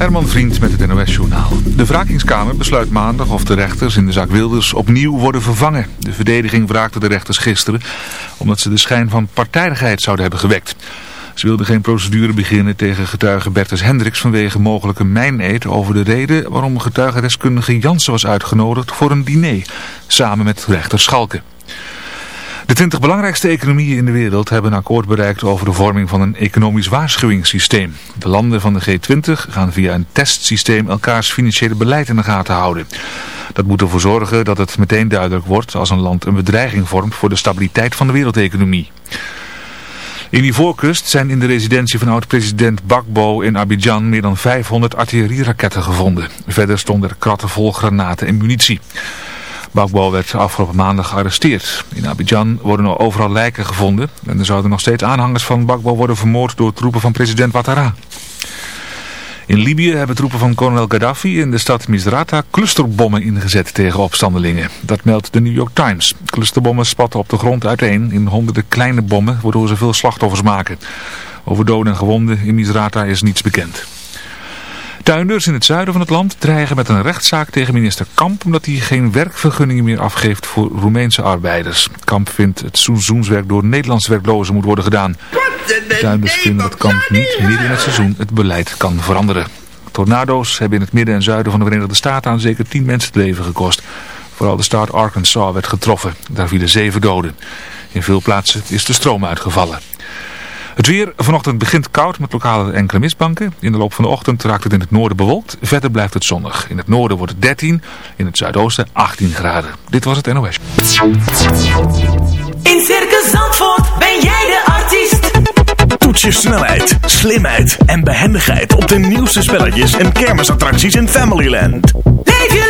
Herman Vriend met het NOS-journaal. De wrakingskamer besluit maandag of de rechters in de zaak Wilders opnieuw worden vervangen. De verdediging wraakte de rechters gisteren omdat ze de schijn van partijdigheid zouden hebben gewekt. Ze wilden geen procedure beginnen tegen getuige Bertus Hendricks vanwege mogelijke mijneed over de reden waarom getuigendeskundige Jansen was uitgenodigd voor een diner, samen met rechter Schalke. De 20 belangrijkste economieën in de wereld hebben een akkoord bereikt over de vorming van een economisch waarschuwingssysteem. De landen van de G20 gaan via een testsysteem elkaars financiële beleid in de gaten houden. Dat moet ervoor zorgen dat het meteen duidelijk wordt als een land een bedreiging vormt voor de stabiliteit van de wereldeconomie. In die voorkust zijn in de residentie van oud-president Bakbo in Abidjan meer dan 500 artillerieraketten gevonden. Verder stonden er kratten vol granaten en munitie. Bakbo werd afgelopen maandag gearresteerd. In Abidjan worden er overal lijken gevonden en er zouden nog steeds aanhangers van Bakbo worden vermoord door troepen van president Ouattara. In Libië hebben troepen van kolonel Gaddafi in de stad Misrata clusterbommen ingezet tegen opstandelingen. Dat meldt de New York Times. Clusterbommen spatten op de grond uiteen in honderden kleine bommen, waardoor ze veel slachtoffers maken. Over doden en gewonden in Misrata is niets bekend. Tuinders in het zuiden van het land dreigen met een rechtszaak tegen minister Kamp omdat hij geen werkvergunningen meer afgeeft voor Roemeense arbeiders. Kamp vindt het seizoenswerk door Nederlandse werklozen moet worden gedaan. De tuinders vinden dat Kamp niet midden in het seizoen het beleid kan veranderen. Tornado's hebben in het midden en zuiden van de Verenigde Staten aan zeker 10 mensen het leven gekost. Vooral de staat Arkansas werd getroffen. Daar vielen zeven doden. In veel plaatsen is de stroom uitgevallen. Het weer vanochtend begint koud met lokale enkele mistbanken. In de loop van de ochtend raakt het in het noorden bewolkt. Verder blijft het zonnig. In het noorden wordt het 13, in het zuidoosten 18 graden. Dit was het NOS. In Circus Zandvoort ben jij de artiest. Toets je snelheid, slimheid en behendigheid op de nieuwste spelletjes en kermisattracties in Familyland. Leef je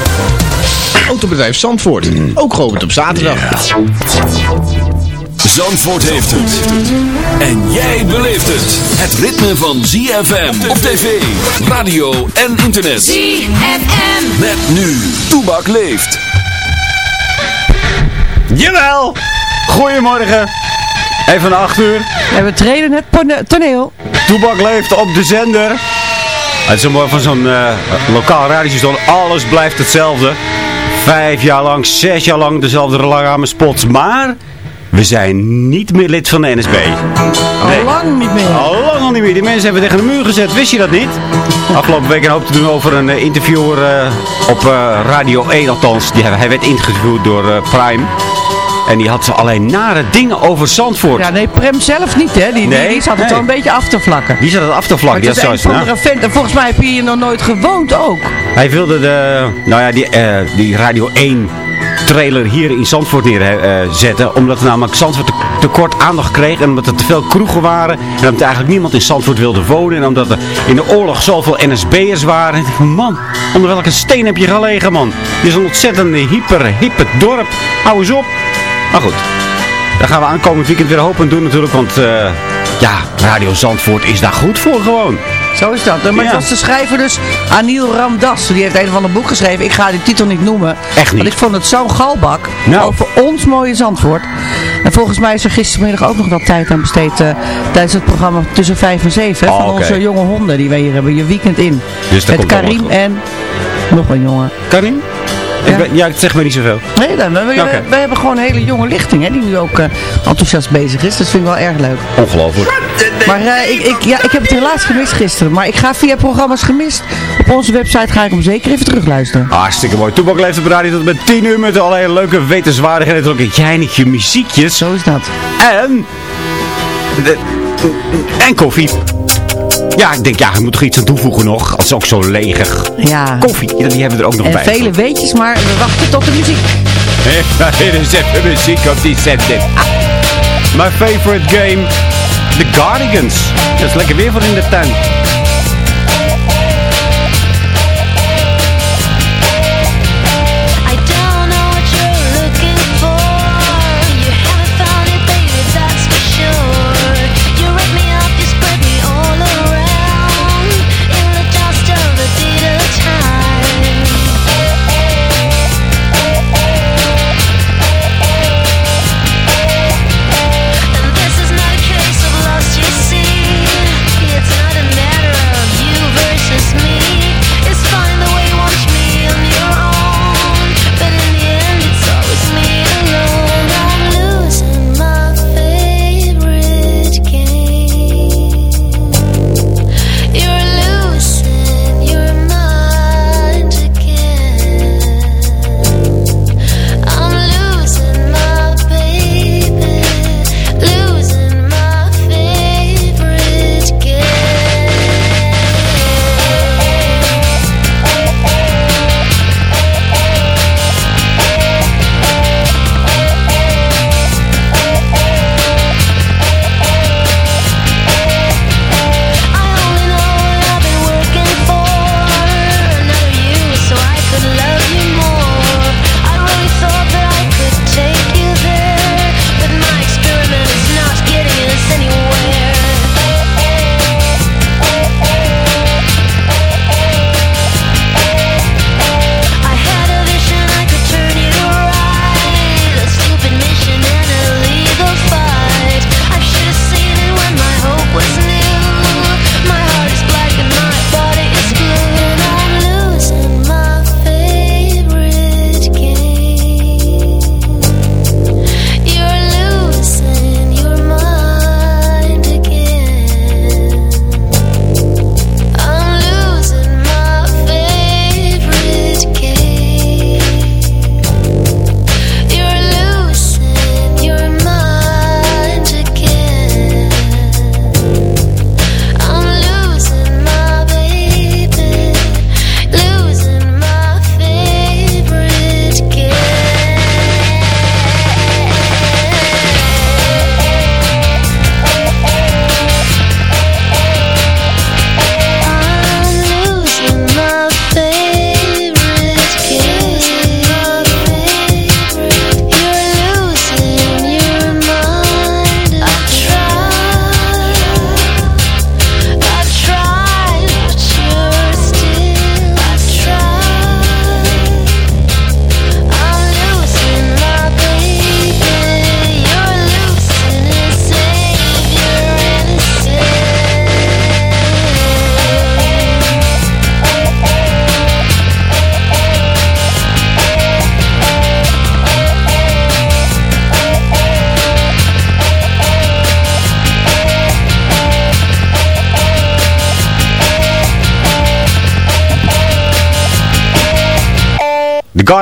Autobedrijf Zandvoort, ook geopend op zaterdag. Zandvoort heeft het. En jij beleeft het. Het ritme van ZFM op tv, radio en internet. ZFM. Met nu. Toebak leeft. Jawel! Goedemorgen. Even na 8 uur. En we treden het toneel. Toebak leeft op de zender. Het is een mooi van zo'n eh, lokaal radiostation. Alles blijft hetzelfde. Vijf jaar lang, zes jaar lang dezelfde lange spots. Maar we zijn niet meer lid van de NSB. Al lang niet meer. Al lang al niet meer. Die mensen hebben tegen de muur gezet. Wist je dat niet? Afgelopen week een hoop te doen over een eh, interviewer eh, op eh, Radio 1 althans. Die, hij werd interviewd door Prime. En die had alleen nare dingen over Zandvoort. Ja, nee, Prem zelf niet, hè. Die, Nee, die zat het nee. wel een beetje af te vlakken. Die zat het af te vlakken. Maar het is een andere vent. En volgens mij heb je hier nog nooit gewoond ook. Hij wilde de, nou ja, die, eh, die Radio 1 trailer hier in Zandvoort neerzetten. omdat er namelijk Zandvoort te, te kort aandacht kreeg. En omdat er te veel kroegen waren. En omdat eigenlijk niemand in Zandvoort wilde wonen. En omdat er in de oorlog zoveel NSB'ers waren. En ik dacht, man, onder welke steen heb je gelegen, man? Dit is een ontzettend hyper, hippe dorp. Hou eens op. Maar goed, daar gaan we aankomend weekend weer hoop aan doen natuurlijk. Want eh, ja, Radio Zandvoort is daar goed voor gewoon. Zo is dat. Maar Ja. was de schrijver dus Anil Ramdas. Die heeft een of ander boek geschreven. Ik ga die titel niet noemen. Echt niet. Want ik vond het zo'n galbak. Nou. Over ons mooie Zandvoort. En En volgens mij is er gistermiddag ook nog wat tijd aan besteed eh, tijdens het programma tussen 5 en 7. Hè, Oh, van onze jonge honden die wij hier hebben. Je weekend in. Dus Met Karim en nog een jongen. Karim? Ja. Ik ben, ja, het zegt me niet zoveel. Nee, dan, we, we, hebben gewoon een hele jonge lichting hè, die nu ook eh, enthousiast bezig is. Dat vind ik wel erg leuk. Ongelooflijk. Maar eh, ik, ik, ja, ik heb het helaas gemist gisteren. Maar ik ga via programma's gemist. Op onze website ga ik hem zeker even terugluisteren. Hartstikke mooi. Toepak leeft op radio tot met 10 uur met allerlei leuke wetenswaardigheden. En ook een geinetje muziekjes. Zo is dat. En... De, en koffie. Ja, ik denk, ja, je moet toch iets aan toevoegen nog. Het is ook zo leger. Ja. Koffie, die hebben we er ook nog En bij. vele weetjes, maar we wachten tot de muziek. Hier is even muziek op die. Ah. My favorite game, The Guardians. Dat is lekker weer van in de tuin.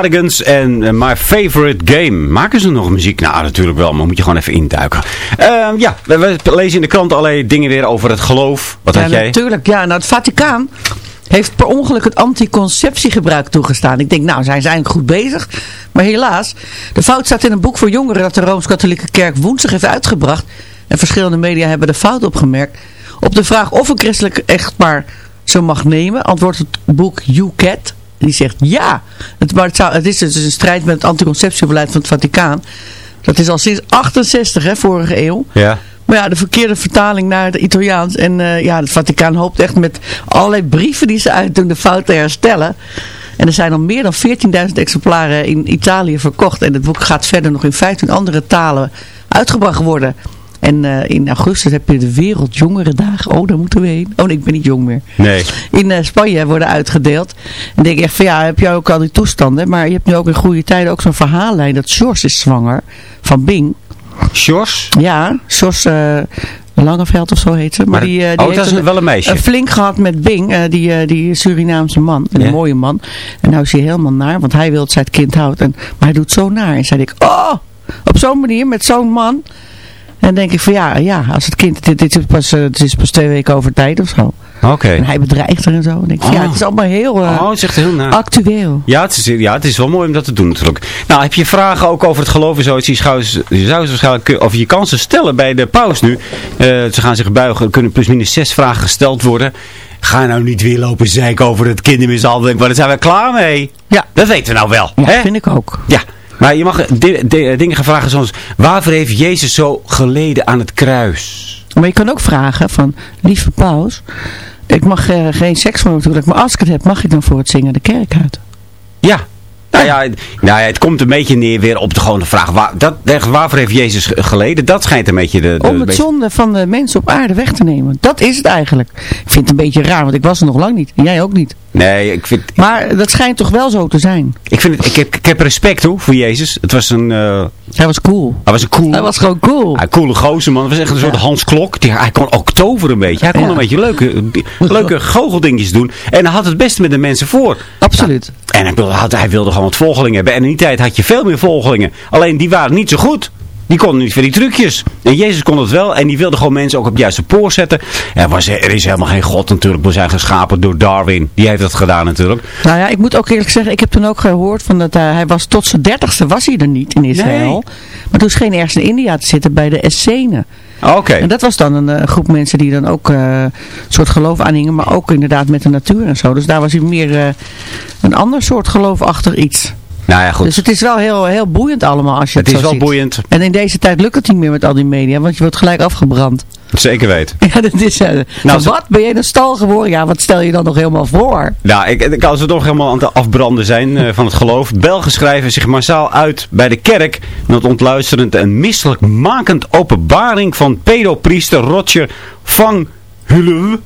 Cardigans en eh, My Favorite Game. Maken ze nog muziek? Nou, natuurlijk wel, maar moet je gewoon even induiken. Ehm, ja, we, we lezen in de krant allerlei dingen weer over het geloof. Wat Ja, had jij? natuurlijk. Ja, nou, het Vaticaan heeft per ongeluk het anticonceptiegebruik toegestaan. Ik denk, nou, zijn ze eigenlijk goed bezig. Maar helaas, de fout staat in een boek voor jongeren dat de Rooms-Katholieke Kerk woensdag heeft uitgebracht. En verschillende media hebben de fout opgemerkt. Op de vraag of een christelijk echtpaar zo mag nemen, antwoordt het boek You Cat. Die zegt ja. Het, maar het, zou, het is dus een strijd met het anticonceptiebeleid van het Vaticaan. Dat is al sinds 68, hè, vorige eeuw. Ja. Maar ja, de verkeerde vertaling naar het Italiaans. En eh, ja, het Vaticaan hoopt echt met allerlei brieven die ze uitdoen de fout te herstellen. En er zijn al meer dan 14.000 exemplaren in Italië verkocht. En het boek gaat verder nog in 15 andere talen uitgebracht worden. En eh, in augustus heb je de Wereldjongerendagen. Oh, daar moeten we heen. Oh nee, ik ben niet jong meer. Nee. In eh, Spanje worden uitgedeeld. En denk ik echt van ja, heb jij ook al die toestanden. Maar je hebt nu ook in goede tijden ook zo'n verhaallijn. Dat Sjors is zwanger van Bing. Sjors? Ja, Sjors eh, Langeveld of zo heet ze. Maar, Maar- die, die oh, heeft dat is wel een meisje. flink gehad met Bing, die, die Surinaamse man. Een mooie man. En nou is hij helemaal naar, want hij wil dat zij het kind houdt. En, maar hij doet zo naar. En zei ik, oh, op zo'n manier, met zo'n man. En dan denk ik van ja, ja als het kind, dit, dit is, pas, eh, het is pas twee weken over tijd of zo. Oké. En hij bedreigt er en zo. En denk ik, van, ja, Oh. het is allemaal heel eh, Oh, het is echt heel actueel. Ja het, is, ja, het is wel mooi om dat te doen natuurlijk. Nou, heb je vragen ook over het geloof en zoiets? Je zou, je zou waarschijnlijk of je kan ze stellen bij de paus nu. Eh, ze gaan zich buigen. Er kunnen plusminus zes vragen gesteld worden. Ga nou niet weer lopen zeiken over het kindermishandeling. Maar daar zijn we klaar mee. Ja. Dat weten we nou wel. Ja, hè? vind ik ook. Ja. Maar je mag di- dingen gaan vragen zoals... Waarvoor heeft Jezus zo geleden aan het kruis? Maar je kan ook vragen van, lieve paus, ik mag eh, geen seks van natuurlijk, maar als ik het heb, mag ik dan voor het zingen de kerk uit? Ja. Nou ja, nou ja, het komt een beetje neer weer op de gewone vraag. Waar, dat, waarvoor heeft Jezus ge- geleden? Dat schijnt een beetje de... de Om het beetje- zonde van de mensen op aarde weg te nemen. Dat is het eigenlijk. Ik vind het een beetje raar, want ik was er nog lang niet. En jij ook niet. Nee, ik vind, Maar dat schijnt toch wel zo te zijn. ik, vind het, ik, heb, ik heb respect hoor, voor Jezus. Het was een, eh, Hij was cool. hij was een cool, Hij was gewoon cool. een coole gozer man. Het was echt een soort Hans Klok. Die, hij kon ook toveren een beetje. Hij kon Ja. een beetje leuke, leuke goocheldingetjes doen. En hij had het beste met de mensen voor. Absoluut. En hij wilde, hij wilde gewoon wat volgelingen hebben. En in die tijd had je veel meer volgelingen. Alleen die waren niet zo goed. Die konden niet voor die trucjes. En Jezus kon het wel. En die wilde gewoon mensen ook op het juiste spoor zetten. Er, was, er is helemaal geen God natuurlijk. We zijn geschapen door Darwin. Die heeft dat gedaan natuurlijk. Nou ja, ik moet ook eerlijk zeggen, ik heb toen ook gehoord van dat eh, hij was tot zijn dertigste was hij er niet in Israël. Nee. Maar toen scheen hij ergens in India te zitten bij de Essenen. Oké. En dat was dan een eh, groep mensen die dan ook eh, een soort geloof aanhingen, maar ook inderdaad met de natuur en zo. Dus daar was hij meer eh, een ander soort geloofachtig iets. Nou ja, goed. Dus het is wel heel, heel boeiend allemaal als je het, het is wel ziet. boeiend. En in deze tijd lukt het niet meer met al die media, want je wordt gelijk afgebrand. Zeker weten. Ja, dat is... eh, zo- wat? Ben je een stal geworden? Ja, wat stel je dan nog helemaal voor? Nou, ik, ik- als we toch helemaal aan het afbranden zijn eh, van het geloof. Belgen schrijven zich massaal uit bij de kerk. Met ontluisterend en misselijkmakend openbaring van pedopriester Roger van Hulwe.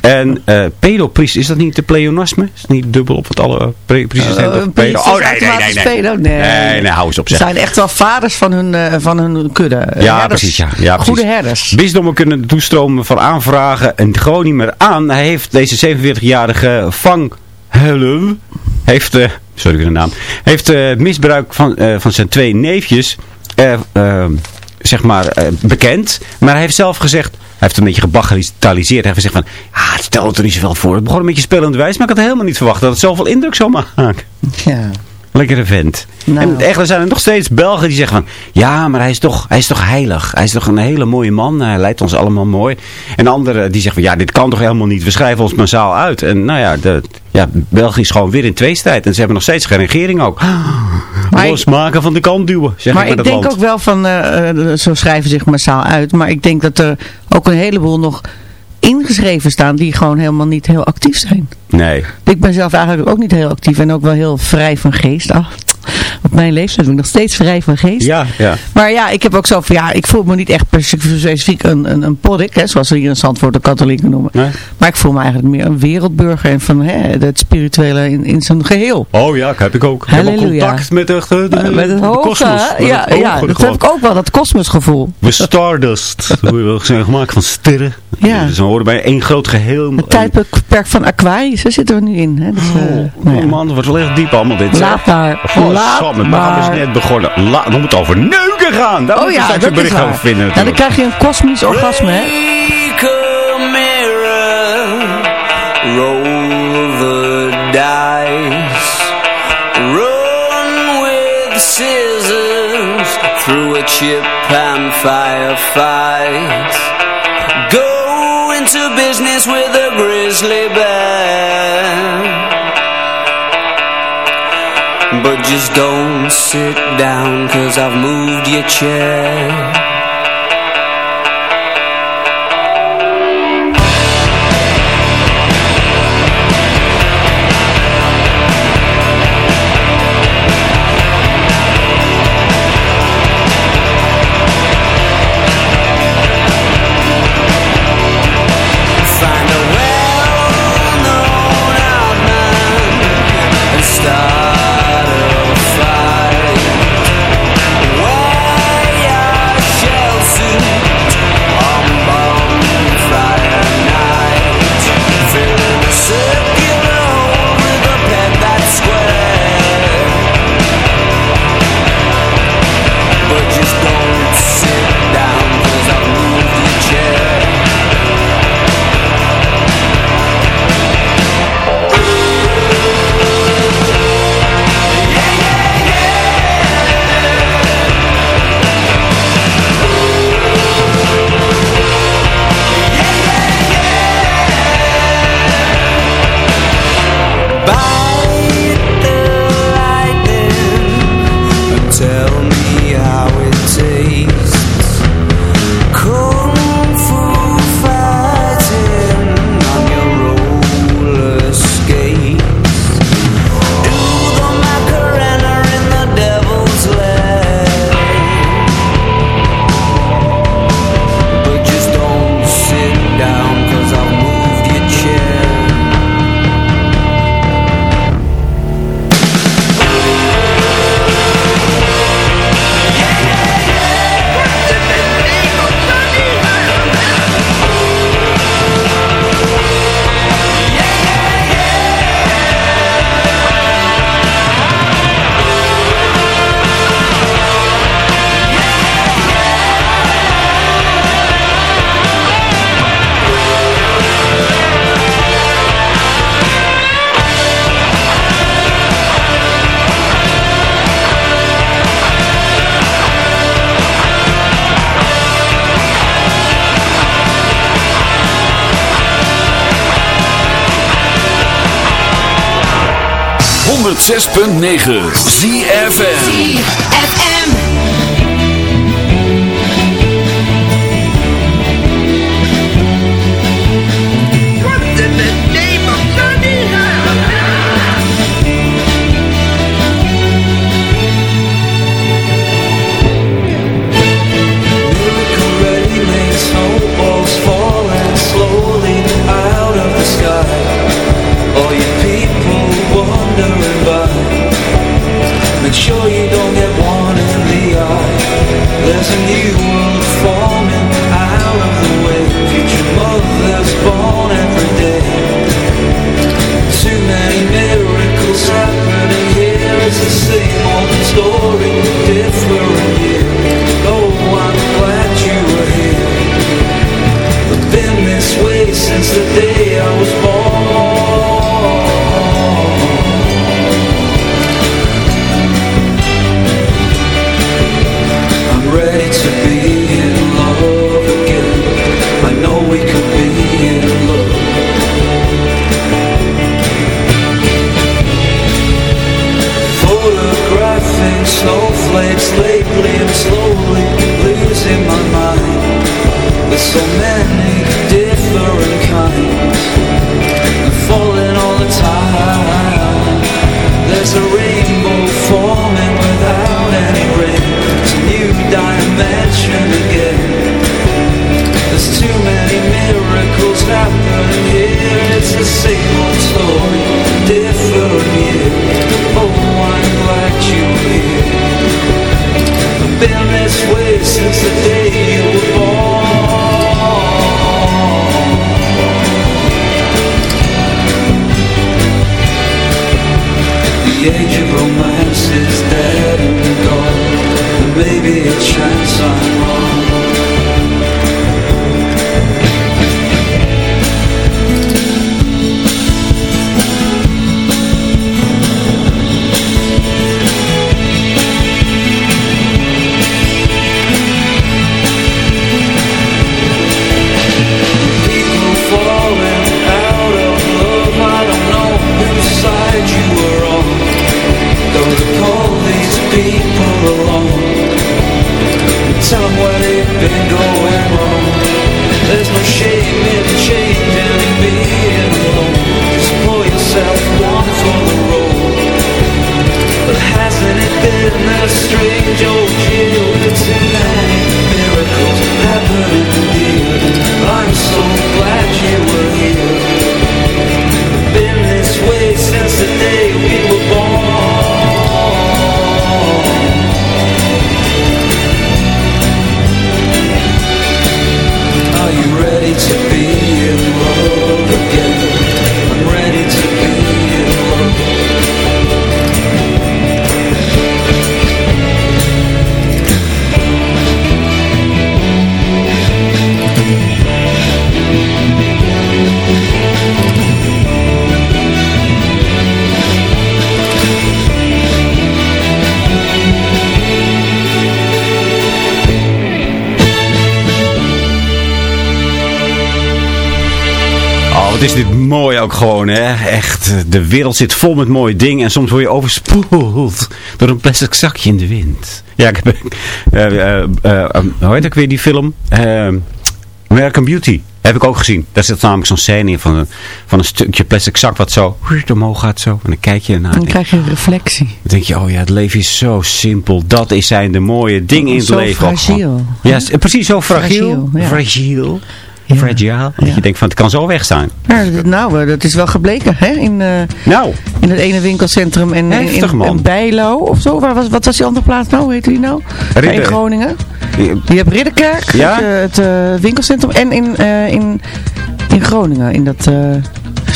En eh pedopriester, is dat niet de pleonasme? Is het niet dubbel op wat alle eh, pre- priesters zijn? Eh, priesters Oh, nee, nee, nee. Nee, pedo? Nee. nee, nee, hou eens op Ze zijn echt wel vaders van hun, eh, van hun kudde. Eh, Ja, herders. precies. Ja. Ja, precies. Goede herders. Bisdommen kunnen toestromen van aanvragen en gewoon niet meer aan. Hij heeft deze 47-jarige Van Helm, heeft, eh, sorry voor de naam, heeft eh, het misbruik van, eh, van zijn twee neefjes, eh, eh, zeg maar, eh, bekend. Maar hij heeft zelf gezegd, heeft een beetje gebagatelliseerd. Hij heeft gezegd van, ah, het er niet zoveel voor. Het begon een beetje spelend wijs, maar ik had helemaal niet verwacht dat het zoveel indruk zou maken. Ja. Lekkere vent. Nou. En echt, er zijn er nog steeds Belgen die zeggen van... Ja, maar hij is, toch, hij is toch heilig. Hij is toch een hele mooie man. Hij leidt ons allemaal mooi. En anderen die zeggen van... Ja, dit kan toch helemaal niet. We schrijven ons massaal uit. En nou ja, de, ja België is gewoon weer in tweestrijd. En ze hebben nog steeds geen regering ook. Maar ik- Losmaken van de kant duwen, zeg Maar ik ik denk land. ook wel van, eh, eh, zo schrijven zich massaal uit. Maar ik denk dat er ook een heleboel nog ingeschreven staan die gewoon helemaal niet heel actief zijn. Nee. Ik ben zelf eigenlijk ook niet heel actief en ook wel heel vrij van geest. Ah, op mijn leeftijd ben ik nog steeds vrij van geest. Ja, ja. Maar ja, ik heb ook zo van, ja, ik voel me niet echt per- specifiek een, een, een poddik, hè, zoals we hier in Zandvoort de katholieken noemen. Nee. Maar ik voel me eigenlijk meer een wereldburger en van hè, het spirituele in, in zijn geheel. Oh ja, heb ik ook. Ik heb ook Halleluja. contact met de, de, de, Eh, met het hoge, kosmos. Met ja, het ja, dat gewoon. heb ik ook wel, dat kosmosgevoel. We Stardust. We zijn gemaakt van sterren. Ja. Dus we horen bij één groot geheel. Het tijdperk van Aquarius, daar zitten we nu in. Hè? Dus, eh, Oh, nou ja. man, het wordt wel echt diep allemaal dit. Laat maar, Oh, laat samme, we maar. gaan dus net begonnen. La, we moeten over neuken gaan. Daar Oh moeten we ja, straks dat een is bericht waar. over vinden Nou, dan krijg je een kosmisch orgasme, hè? Take a mirror, roll the dice, run with scissors through a chip and firefight. Go into business with a grizzly bear. But just don't sit down, cause I've moved your chair. 106.9 ZFN snowflakes lately I'm slowly losing my mind. With so many different kinds. I'm falling all the time. There's a rainbow forming without any rain. It's a new dimension again. There's too many miracles happening here. It's a same wat is dit mooi ook gewoon, hè? Echt, de wereld zit vol met mooie dingen en soms word je overspoeld door een plastic zakje in de wind. Ja, ik heb, eh, eh, eh, hoe heet ook weer die film? American Beauty. Heb ik ook gezien. Daar zit namelijk zo'n scène in van een, van een stukje plastic zak wat zo omhoog gaat zo. En dan kijk je ernaar. Dan krijg je een reflectie. dan denk je, oh ja, het leven is zo simpel. Dat is zijn de mooie dingen in het Zo leven. ook gewoon. fragiel. Ja, precies zo fragiel. Fragiel, ja. Fragiel. Ja. Fragile. Dat je denkt van, het kan zo weg zijn. Nou, eh, dat is wel gebleken hè? In, eh, Nou, in het ene winkelcentrum en in, Heftig, in, in Bijlo of zo. Waar was, wat was die andere plaats nou? Hoe heette die nou? Ridder- In Groningen. Je hebt Ridderkerk, Ja? het, eh, het eh, winkelcentrum. En in, eh, in, in Groningen, in dat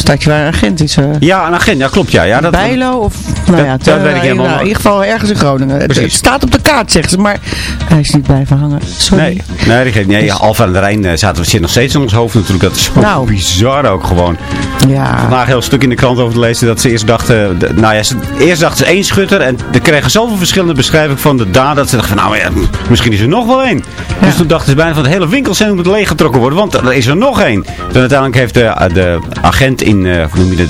eh, stadje waar een agent is. eh, ja, een agent. Ja, klopt. Ja, ja dat, Bijlo of... Nou Dat- ja, dat weet ik in, helemaal nou, in ieder geval ergens in Groningen. Het, staat op de kaart, zegt ze. Maar hij is niet blijven hangen. Sorry. Nee, nee, die geeft- nee Dus- Alfa aan de Rijn eh, zaten, zit nog steeds in ons hoofd natuurlijk. Dat is Nou. bizar ook gewoon. Ja. Vandaag een heel stuk in de krant over te lezen dat ze eerst dachten... nou ja, ze, eerst dachten ze één schutter en er kregen zoveel verschillende beschrijvingen van de daad dat ze dachten van nou ja, misschien is er nog wel één. Dus toen dachten ze bijna van het hele winkelcentrum moet leeggetrokken worden, want er is er nog één. Toen uiteindelijk heeft de, de agent in, eh, hoe noem je dat,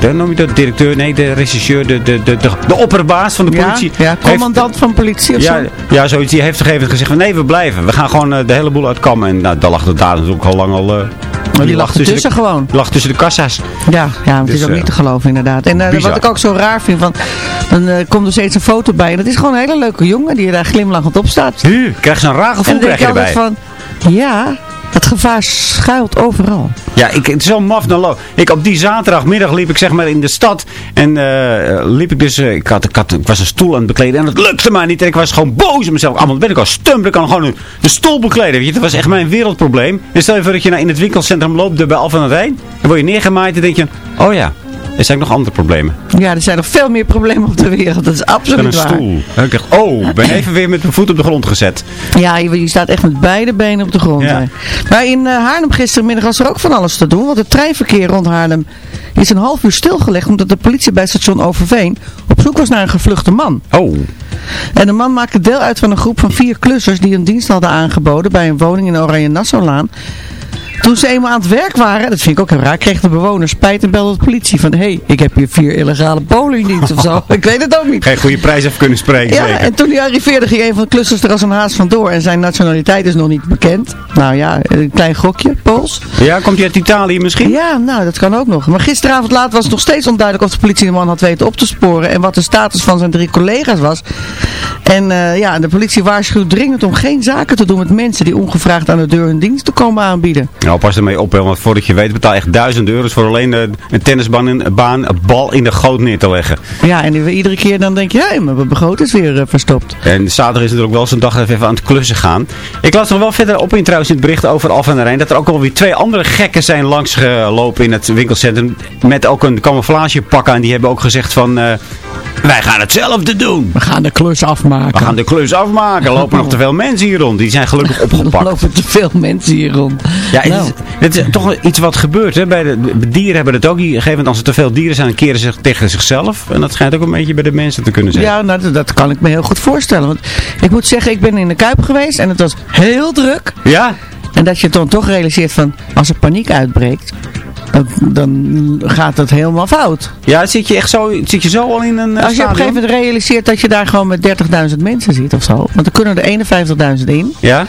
de, noem je dat, directeur, nee, de regisseur, de, de, de, de, de opperbaas van de politie. ja, commandant van politie of ja, zo. ja, zoiets. Die heeft gegeven moment gezegd van nee, we blijven. We gaan gewoon eh, de hele boel uitkammen. En nou, daar lag de daad natuurlijk al lang al... Maar die lag tussen ertussen de- gewoon. Die lag tussen de kassa's. Ja, ja het Dus, is ook eh, niet te geloven inderdaad. En wat ik ook zo raar vind, van, dan komt er steeds een foto bij. En dat is gewoon een hele leuke jongen die daar glimlachend op staat. Huh, krijg je zo'n raar En gevoel dan denk krijg je je altijd erbij. van, ja, het gevaar schuilt overal. Ja, ik, het is zo maf naar lo. Ik, op die zaterdagmiddag liep ik zeg maar in de stad. En eh, liep ik dus, eh, ik, had, ik, had, ik was een stoel aan het bekleden en het lukte maar niet. En ik was gewoon boos op mezelf. Allemaal ben ik al stum, ik kan gewoon de stoel bekleden. Weet je, dat was echt mijn wereldprobleem. En stel je voor dat je nou in het winkelcentrum loopt bij Alphen aan Rijn. Dan word je neergemaaid en denk je, oh ja, er zijn nog andere problemen. Ja, er zijn nog veel meer problemen op de wereld. Dat is absoluut een waar. stoel. En ik dacht, oh, ben even weer met mijn voet op de grond gezet. Ja, je, je staat echt met beide benen op de grond. Ja. Maar in eh, Haarlem gistermiddag was er ook van alles te doen. Want het treinverkeer rond Haarlem is een half uur stilgelegd. Omdat de politie bij station Overveen op zoek was naar een gevluchte man. Oh, En de man maakte deel uit van een groep van vier klussers die een dienst hadden aangeboden bij een woning in Oranje Nassaulaan. Toen ze eenmaal aan het werk waren, dat vind ik ook heel raar, kreeg de bewoner spijt en belde de politie van, hé, hey, ik heb hier vier illegale polen of zo. Ik weet het ook niet. geen goede prijs even kunnen spreken Ja, zeker. en toen hij arriveerde ging een van de klussers er als een haas vandoor en zijn nationaliteit is nog niet bekend. Nou ja, een klein gokje, Pools. Ja, komt hij uit Italië misschien? Ja, nou, dat kan ook nog. Maar gisteravond laat was het nog steeds onduidelijk of de politie de man had weten op te sporen en wat de status van zijn drie collega's was. En eh, ja, de politie waarschuwt dringend om geen zaken te doen met mensen die ongevraagd aan de deur hun dienst te komen aanbieden. Nou, pas ermee op, hè, want voordat je weet betaal je echt duizend euro's voor alleen eh, een tennisbaan, een baan, een bal in de goot neer te leggen. Ja, en iedere keer dan denk je, ja, maar mijn begroting is weer eh, verstopt. En zaterdag is natuurlijk wel zo'n dag even aan het klussen gaan. Ik las nog wel verder op in trouwens in het bericht over Alphen aan de Rijn, dat er ook alweer twee andere gekken zijn langsgelopen in het winkelcentrum. Met ook een camouflagepak aan. Die hebben ook gezegd van, eh, wij gaan hetzelfde doen. We gaan de klus afmaken. We gaan de klus afmaken. Er lopen nog te veel mensen hier rond. Die zijn gelukkig Er opgepakt. lopen te veel mensen hier rond. Ja, het, Nou. Het is toch iets wat gebeurt. Hè? Bij de, de dieren hebben het ook. Gegeven als er te veel dieren zijn, keren ze zich tegen zichzelf. En dat schijnt ook een beetje bij de mensen te kunnen zijn. Ja, nou, dat, dat kan ik me heel goed voorstellen. Want ik moet zeggen, ik ben in de Kuip geweest en het was heel druk. Ja? En dat je dan toch realiseert van, als er paniek uitbreekt, dan, dan gaat het helemaal fout. Ja, zit je echt zo, zit je zo al in een eh, Als je op een gegeven moment realiseert dat je daar gewoon met 30.000 mensen zit of zo. Want er kunnen er 51.000 in. Ja?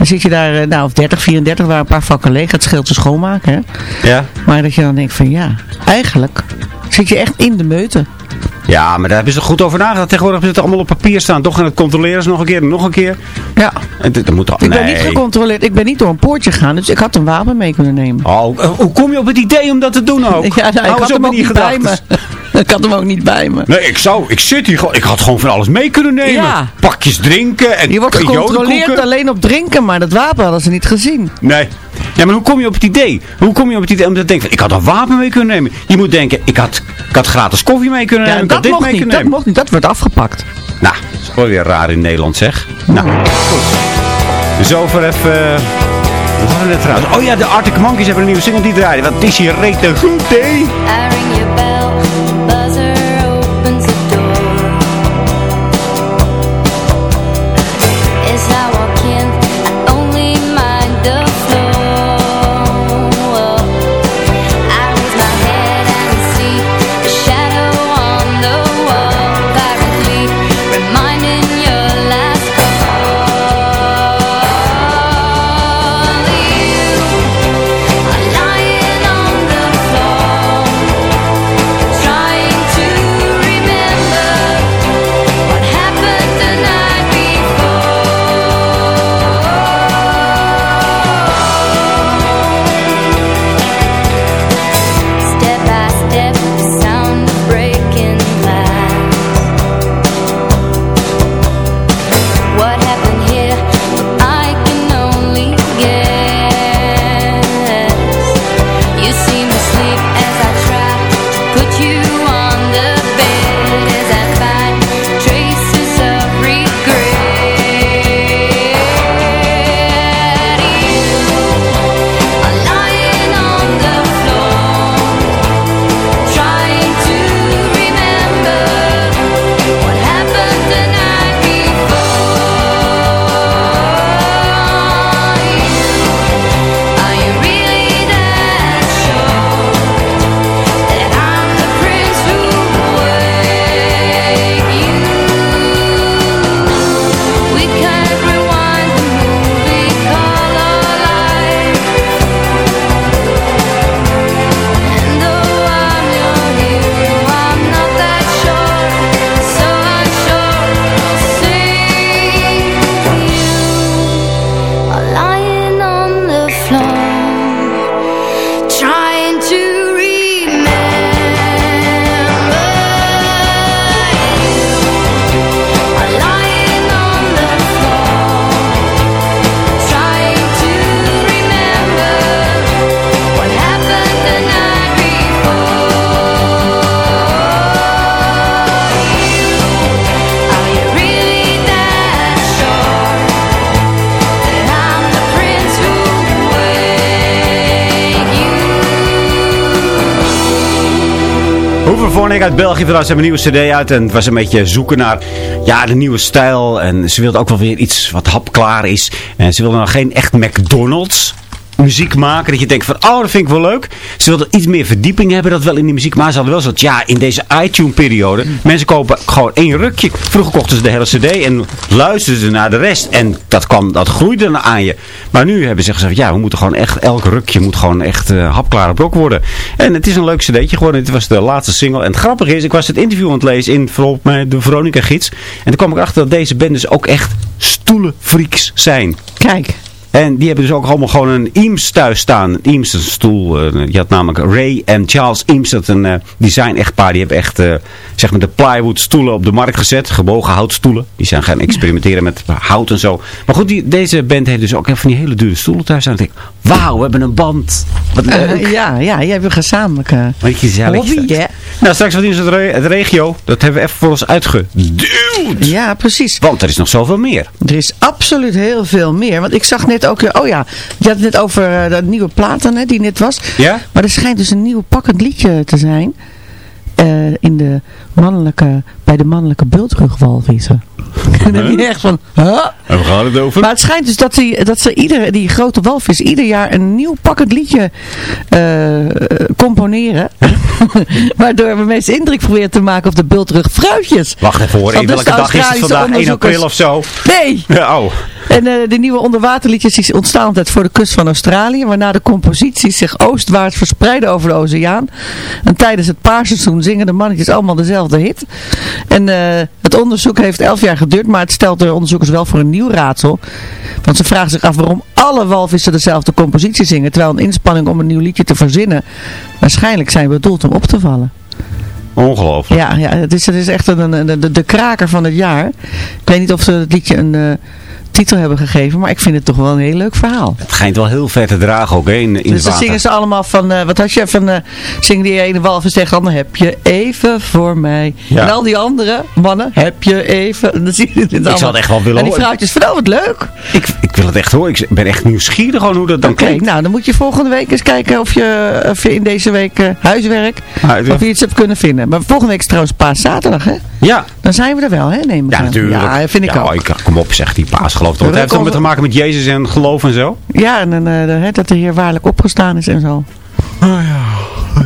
Dan zit je daar, eh, nou, of 30, 34, waar een paar van collega's. Het scheelt ze schoonmaken, hè. Ja? Maar dat je dan denkt van, ja, eigenlijk zit je echt in de meute. Ja, maar daar hebben ze goed over nagedacht. Tegenwoordig hebben ze het allemaal op papier staan. Toch gaan het controleren ze nog een keer en nog een keer. Ja. En dat moet toch... Ik ben nee. niet gecontroleerd. Ik ben niet door een poortje gegaan. Dus ik had een wapen mee kunnen nemen. Oh, eh, hoe kom je op het idee om dat te doen ook? Ja, nou, ik had hem ook niet bij me. ik had hem ook niet bij me. Nee, ik zou, ik zit hier gewoon, ik had gewoon van alles mee kunnen nemen. Ja. Pakjes drinken en Je wordt gecontroleerd alleen op drinken, maar dat wapen hadden ze niet gezien. Nee. Ja, maar hoe kom je op het idee? Hoe kom je op het idee om te denken van, ik had een wapen mee kunnen nemen? Je moet denken, ik had, ik had gratis koffie mee kunnen Ja, nemen. ik had dat dit mocht mee niet. kunnen Dat nemen. mocht niet. Dat werd afgepakt. Nou, dat is gewoon weer raar in Nederland zeg. Nou, goed. Zover even... Wat hadden we net trouwens? Oh ja, de Arctic Monkeys hebben een nieuwe single die draaien. Wat is hier rete goed, hè? Bracht zijn nieuwe cd uit. En het was een beetje zoeken naar ja, de nieuwe stijl. En ze wilde ook wel weer iets wat hapklaar is. En ze wilde nog geen echt McDonald's muziek maken. Dat je denkt van, oh, dat vind ik wel leuk. Ze wilden iets meer verdieping hebben, dat wel in die muziek. Maar ze hadden wel zo'n, ja, in deze iTunes-periode. Mensen kopen gewoon één rukje. Vroeger kochten ze de hele cd en luisterden ze naar de rest. En dat, kwam, dat groeide dan aan je. Maar nu hebben ze gezegd, ja, we moeten gewoon echt, elk rukje moet gewoon echt uh, hapklare brok worden. En het is een leuk cd'tje geworden. Het was de laatste single. En het grappige is, ik was het interview aan het lezen in de Veronica Gids. En toen kwam ik achter dat deze band dus ook echt stoelenfreaks zijn. Kijk. En die hebben dus ook allemaal gewoon een Eames thuis staan. Een Eames een stoel. Uh, je had namelijk Ray en Charles Eames. Dat een uh, design echtpaar. Die hebben echt uh, zeg maar de plywood stoelen op de markt gezet. Gebogen houtstoelen. Die zijn gaan experimenteren met hout en zo. Maar goed, die, deze band heeft dus ook echt van die hele dure stoelen thuis staan. En ik denk, wauw, we hebben een band. Wat leuk. ja, ja, jij hebt een gezamenlijke Wat gezellig. hobby, hè? Nou, straks wat is het, re het regio. Dat hebben we even voor ons uitgeduwd. Ja, precies. Want er is nog zoveel meer. Er is absoluut heel veel meer. Want ik zag net ook, oh ja, je had het net over uh, dat nieuwe platen hè, die net was. Ja? Maar er schijnt dus een nieuw pakkend liedje te zijn. Uh, in de mannelijke, bij de mannelijke bultrugwalvissen. En dan ben je echt van, huh? En we gaan het over? Maar het schijnt dus dat, die, dat ze ieder, die grote walvis ieder jaar een nieuw pakkend liedje uh, componeren. Waardoor we mensen indruk proberen te maken op de bultrugfruitjes. Wacht even hoor, in welke dag is het vandaag? 1 april of zo? Nee! oh. En uh, de nieuwe onderwaterliedjes die ontstaan altijd voor de kust van Australië. Waarna de composities zich oostwaarts verspreiden over de oceaan. En tijdens het paarseizoen zingen de mannetjes allemaal dezelfde hit. En uh, het onderzoek heeft elf jaar geduurd. Maar het stelt de onderzoekers wel voor een nieuw raadsel. Want ze vragen zich af waarom alle walvissen dezelfde compositie zingen. Terwijl een inspanning om een nieuw liedje te verzinnen waarschijnlijk zijn bedoeld om op te vallen. Ongelooflijk. Ja, ja het, is, het is echt een, een, de, de kraker van het jaar. Ik weet niet of ze het liedje een... Titel hebben gegeven. Maar ik vind het toch wel een heel leuk verhaal. Het schijnt wel heel ver te dragen ook hè, in, in Dus dan zingen ze allemaal van, uh, wat had je van, uh, zingen die ene walvis tegen anderen, heb je even voor mij. Ja. En al die andere mannen, heb je even. Dan zie je dit ik zou het echt wel willen En die horen. vrouwtjes van, oh wat leuk. Ik, ik wil het echt horen. Ik ben echt nieuwsgierig gewoon hoe dat dan Oké, klinkt. nou dan moet je volgende week eens kijken of je, of je in deze week uh, huiswerk, Huiswerk. of je iets hebt kunnen vinden. Maar volgende week is trouwens paaszaterdag hè. Ja. Dan zijn we er wel hè, neem ik Ja, aan. natuurlijk. Ja, vind ik ja, ook. Ik, kom op, zeg die paasgeloof. toch? Het heeft toch met te maken met Jezus en geloof en zo? Ja, en uh, dat de Heer waarlijk opgestaan is en zo. Oh ja.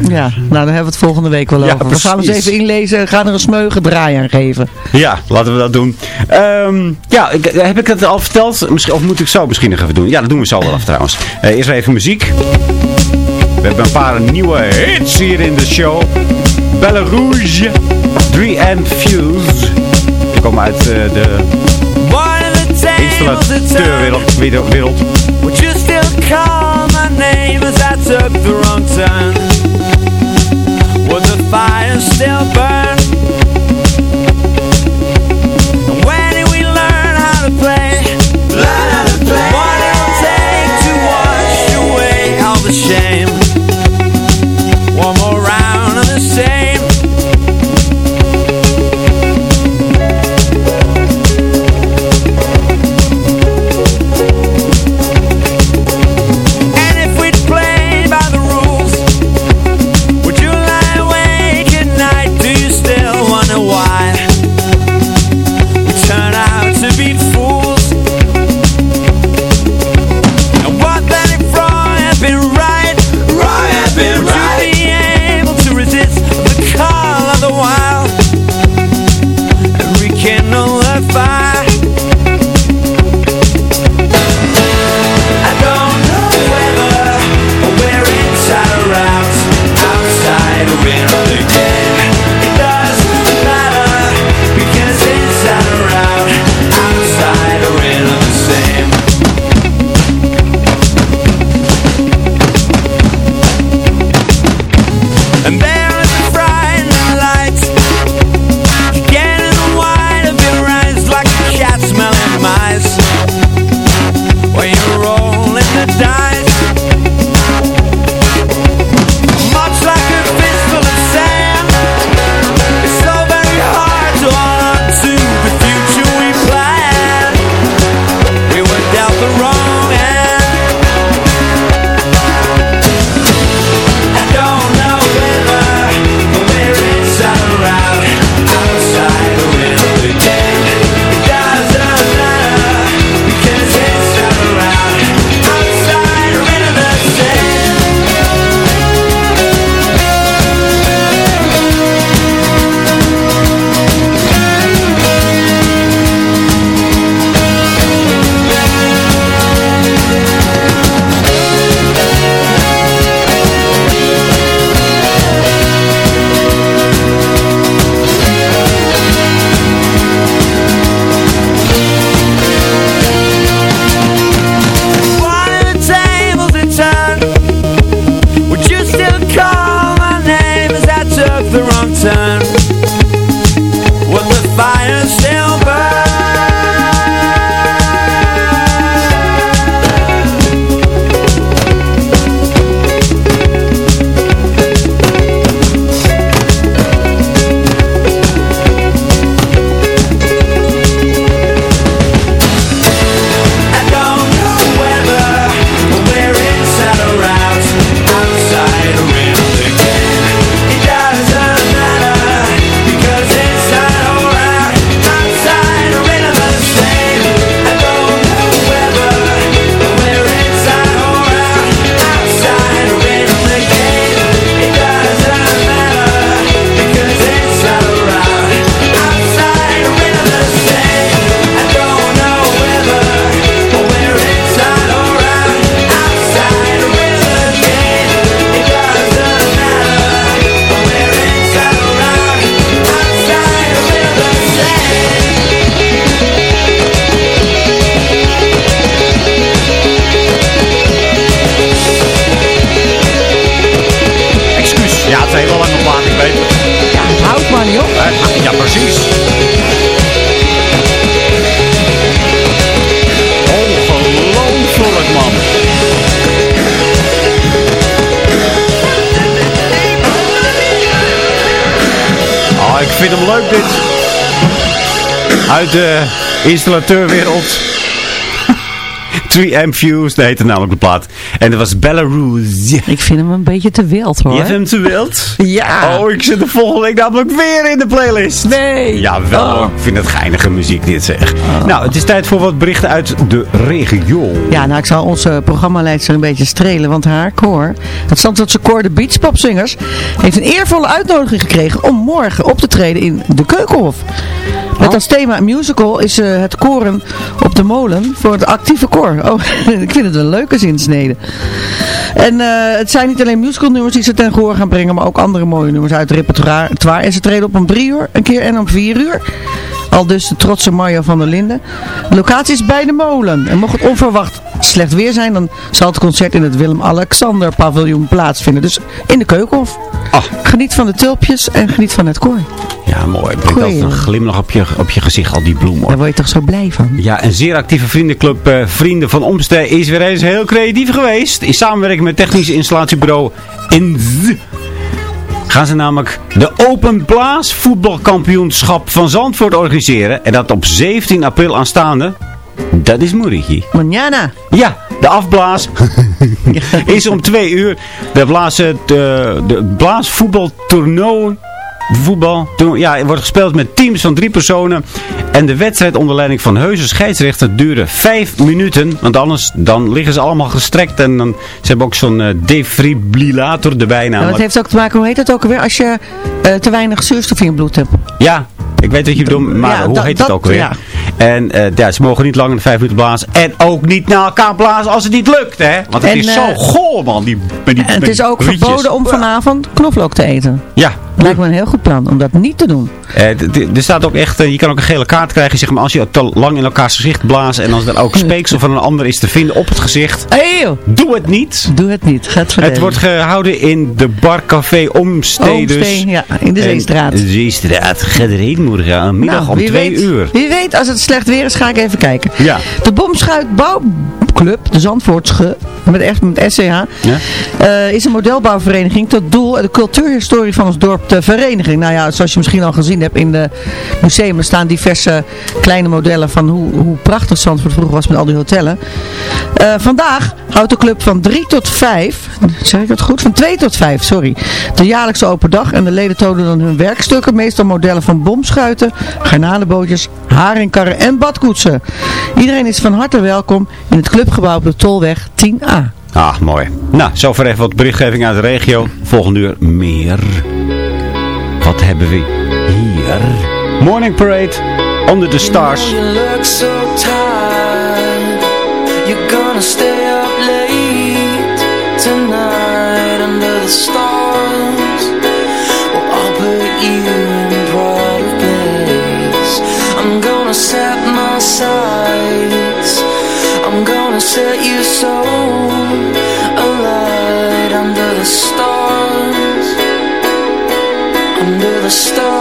Ja, nou dan hebben we het volgende week wel Ja, over. We gaan eens even inlezen, gaan er een smeuige draai aan geven. Ja, laten we dat doen. Um, ja, ik, heb ik het al verteld? Misschien, of moet ik zo misschien nog even doen? Ja, dat doen we zo wel af trouwens. Uh, eerst even muziek. We hebben een paar nieuwe hits hier in de show. Belle Rouge, 3 and Fuse. Die komen uit uh, de installateurwereld. wereld- wereld. Would you still call my name as I took the wrong turn? Would the fire still burn? sun Uit de installateurwereld. 3M Fuse, dat heette namelijk de plaat. En dat was Belarus. Ik vind hem een beetje te wild hoor. Je vindt hem te wild? Ja. Oh, ik zit de volgende week namelijk weer in de playlist. Nee. Jawel, Oh. hoor. ik vind het geinige muziek dit zeg. Nou, het is tijd voor wat berichten uit de regio. Ja, nou ik zal onze programmaleidster een beetje strelen, want haar koor, het Zandvoortse koor de Beachpopzingers, heeft een eervolle uitnodiging gekregen om morgen op te treden in de Keukenhof. Met als thema musical is eh, het koren op de molen voor het actieve koor. Oh, ik vind het een leuke zinsnede. En eh, het zijn niet alleen musicalnummers die ze ten gehoor gaan brengen, maar ook andere mooie nummers uit het repertoire. En ze treden op om drie uur een keer en om vier uur. Al dus de trotse Mario van der Linden. De locatie is bij de molen. En mocht het onverwacht slecht weer zijn, dan zal het concert in het Willem-Alexander paviljoen plaatsvinden. Dus in de keukenhof. Ah. Geniet van de tulpjes en geniet van het koor. Ja, mooi. Brengt altijd een glimlach op je, op je gezicht, al die bloemen. Daar word je toch zo blij van. Ja, een zeer actieve vriendenclub eh, Vrienden van Omstee is weer eens heel creatief geweest. In samenwerking met technisch installatiebureau INZ gaan ze namelijk de Open Blaas voetbalkampioenschap van Zandvoort organiseren. En dat op 17 april aanstaande. Dat is moeilijk. Manjana. Ja, de afblaas is om twee uur. De, blaas, eh, de blaasvoetbaltoernooi. Voetbal. Toen, ja, het wordt gespeeld met teams van drie personen. En de wedstrijd onder leiding van Heuse scheidsrechter duurde vijf minuten. Want anders dan liggen ze allemaal gestrekt. En dan, ze hebben ook zo'n eh, defibrillator erbij Ja, namelijk. dat heeft ook te maken, hoe heet het ook alweer, als je eh, te weinig zuurstof in je bloed hebt. Ja, ik weet wat je bedoelt, maar Ja, hoe heet dat- het ook weer? ja. En eh, ja, ze mogen niet langer dan vijf minuten blazen. En ook niet naar elkaar blazen als het niet lukt, hè? Want het En, is eh, zo goor, man. Die, met die, En het is ook rietjes. verboden om vanavond knoflook te eten. Ja. Lijkt me een heel goed plan om dat niet te doen. Eh, er staat ook echt, je kan ook een gele kaart krijgen, zeg maar, als je te lang in elkaars gezicht blaast en als er ook speeksel van een ander is te vinden op het gezicht. Joh, Doe het niet. doe het niet. Gaat Het wordt gehouden in de barcafé Omstee, dus. Ja, in de Zeestraat. De Zeestraat. Ga erheen morgen aan middag Nou, om twee weet, uur. Wie weet, als het slecht weer is, ga ik even kijken. Ja. De Bomschuit Bouwclub, de Zandvoortsche, met, echt met SCH, Ja? eh, is een modelbouwvereniging tot doel de cultuurhistorie van ons dorp te verenigen. Nou ja, zoals je misschien al gezien hebt in de museum, staan diverse kleine modellen van hoe, hoe prachtig Zandvoort vroeger was met al die hotellen. Eh, vandaag houdt de club van 3 tot 5, zeg ik dat goed? Van 2 tot 5, sorry. De jaarlijkse open dag en de leden tonen dan hun werkstukken, meestal modellen van bomschuiten, garnalenbootjes, haringkarren en badkoetsen. Iedereen is van harte welkom in het clubgebouw op de Tolweg 10A. Ah, mooi. Nou, zover even wat berichtgeving uit de regio. Volgende uur meer. Wat hebben we hier? Morning Parade, Under the Stars. You look so tired. You're gonna stay set you so alight under the stars. Under the stars.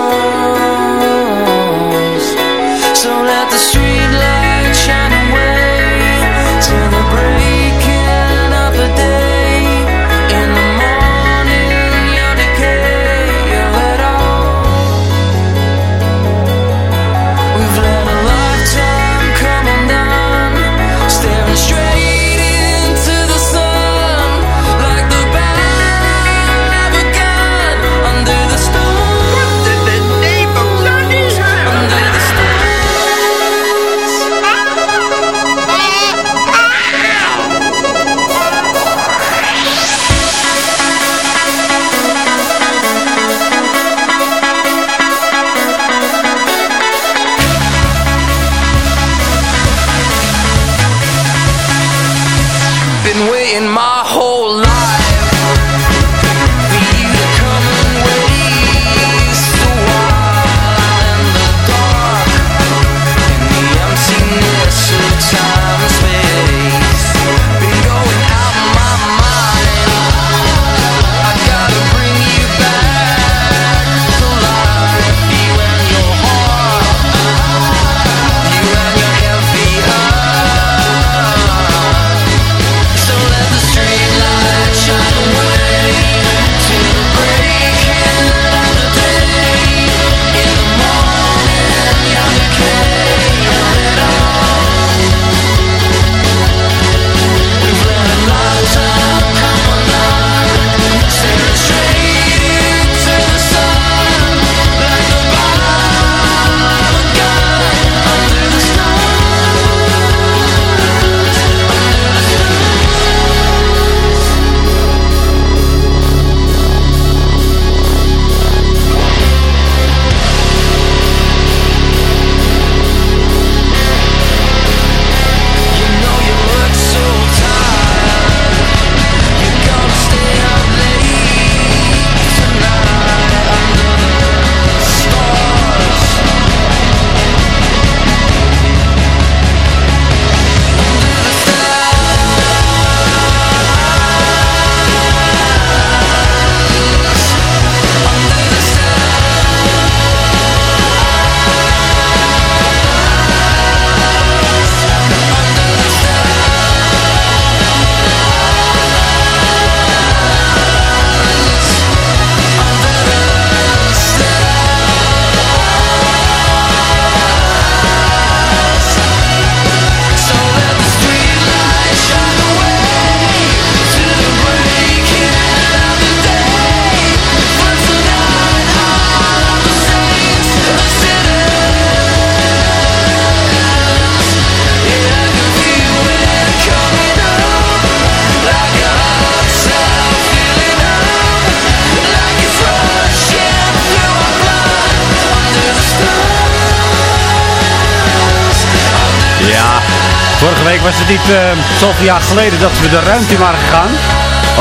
Niet eh, zoveel jaar geleden dat we de ruimte in waren gegaan.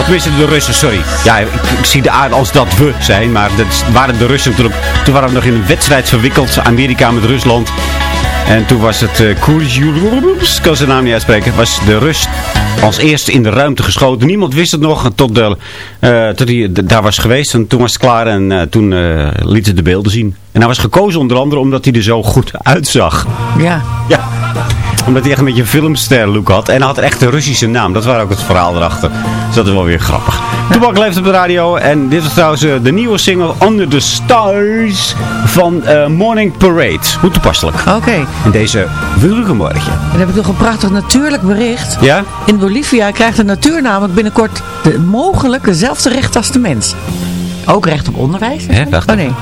Tenminste de Russen, sorry. Ja, ik, ik zie de aarde als dat we zijn, maar dat waren de Russen natuurlijk. Toen waren we nog in een wedstrijd verwikkeld, Amerika met Rusland. En toen was het uh, ik kan zijn naam niet uitspreken, was de Rus als eerste in de ruimte geschoten. Niemand wist het nog tot, de, eh, tot hij daar was geweest. En toen was het klaar en eh, toen eh liet ze de beelden zien. En hij was gekozen onder andere omdat hij er zo goed uitzag. Ja. Ja, omdat hij echt een beetje een filmster look had. En hij had echt een Russische naam. Dat was ook het verhaal erachter. Dus dat is wel weer grappig. Toebak leeft op de radio. En dit is trouwens eh, de nieuwe single Under the Stars van eh, Morning Parade. Hoe toepasselijk. Oké. In deze willige morgen. En dan heb ik nog een prachtig natuurlijk bericht. Ja? In Bolivia krijgt de natuur namelijk binnenkort de, mogelijk dezelfde recht als de mens. Ook recht op onderwijs? Hè, wacht Oh nee.